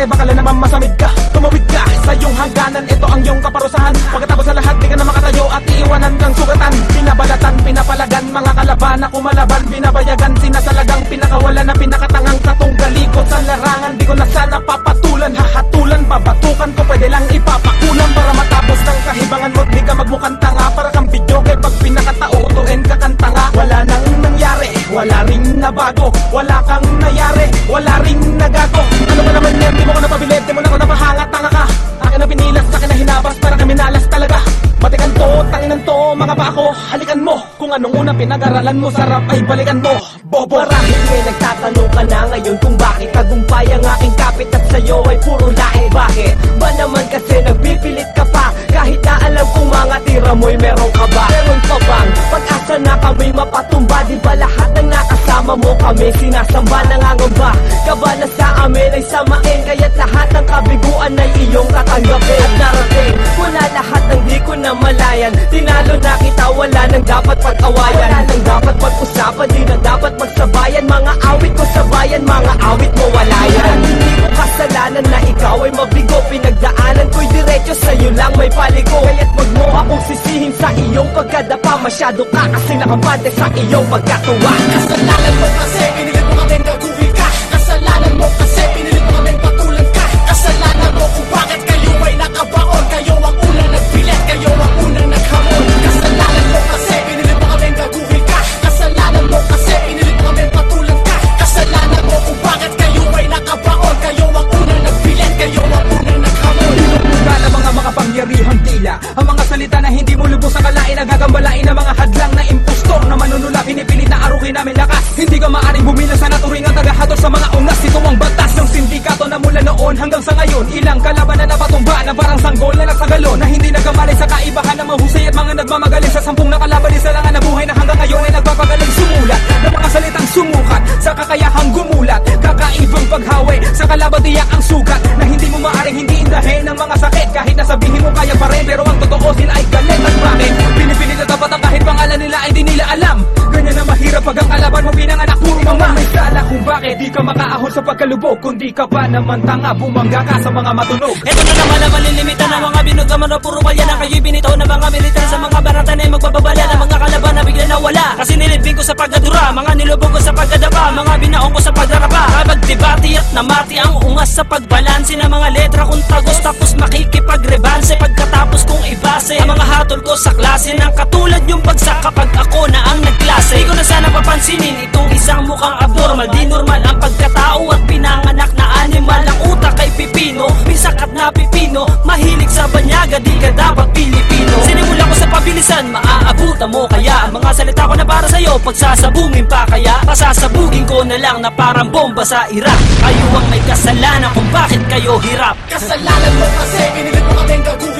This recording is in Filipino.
pare, baka lang naman masamid ka. Tumawid ka sa iyong hangganan, ito ang iyong kaparusahan. Pagkatapos sa lahat, di ka na makatayo at iiwanan kang sugatan. Binabalatan, pinapalagan, mga kalaban. Na kumalaban Binabayagan, sinasalagang, pinakawala na pinakatangang Tatong galikot sa larangan, di ko na sana papatulan. Hahatulan, babatukan ko, pwede lang ipapakulan Para matapos ng kahibangan mo, di ka magmukhang tanga. Para kang video, kay pag pinakatautuin ring nabago Wala kang nayari, wala ring nagago. Ano ba naman yan, di mo ko napabilib, di mo na ako napahangat, tanga ka. Akin na pinilas, akin na hinabas, para kami nalas talaga. Batikan to, tanginan to, mga bako, halikan mo. Kung anong unang pinag-aralan mo, sarap ay balikan mo. Bobo Marahil may nagtatanong ka na ngayon kung bakit Tagumpay ang aking kapit at sa'yo ay puro laing Bakit? Ba naman kasi nagpipilit ka pa? Kahit na alam kong mga tira mo'y meron ka ba? Meron pa bang pag-asa na kami mapatumba nakasama mo kami sinasamba Nangangamba ka ba? Na sa amin ay samain Kaya't lahat ng kabiguan ay iyong tatanggapin. At narating na lahat ng di ko na malayan Tinalo na kita wala nang dapat pag-awayan. Wala nang dapat pag-usapan Di na dapat magsabayan. Mga awit ko sa bayan Mga awit mo wala yan Hindi ko kasalanan na ikaw ay mabigo. Pinagdaanan ko'y diretso sa'yo lang may paligo. Kaya't wag mo akong sisihin sa iyong pagkadapa. Masyado ka kasi nakabante sa iyong pagkatuwa. Kasalanan mo kasi makaahon sa pagkalubog Kundi ka pa naman tanga. Bumangga ka sa mga matunog. Ito na naman ang malilimita ng mga binugaman na puro balya na kayo'y binitaw ng mga militar sa mga barata na magbababala ng mga kalaban na bigla nawala. Kasi nilibing ko sa pagkadura, mga nilubog ko sa pagkadapa Mga binaong ko sa pagdarapa Kapag debati at namati ang ungas sa pagbalanse ng mga letra kung tagos Tapos makikipagrebanse. Pagkatapos kong ibase Ang mga hatol ko sa klase ng katulad yung bagsak kapag ako na ang nagklase. Di ko na sana papansinin itong isang mukhang abnormal. Di sa banyaga, di ka dapat Pilipino. Sinimula ko sa pabilisan, maaabutan mo kaya? Ang mga salita ko na para sa'yo, pagsasabungin pa kaya? Pasasabugin ko na lang na parang bomba sa Iraq. Kayo ang may kasalanan kung bakit kayo hirap. Kasalanan mo kasi pinilit mo kami gaguhin